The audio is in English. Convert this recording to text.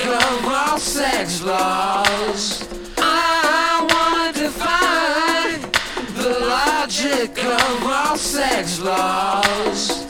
of all sex laws. I wanna define the logic of all sex laws.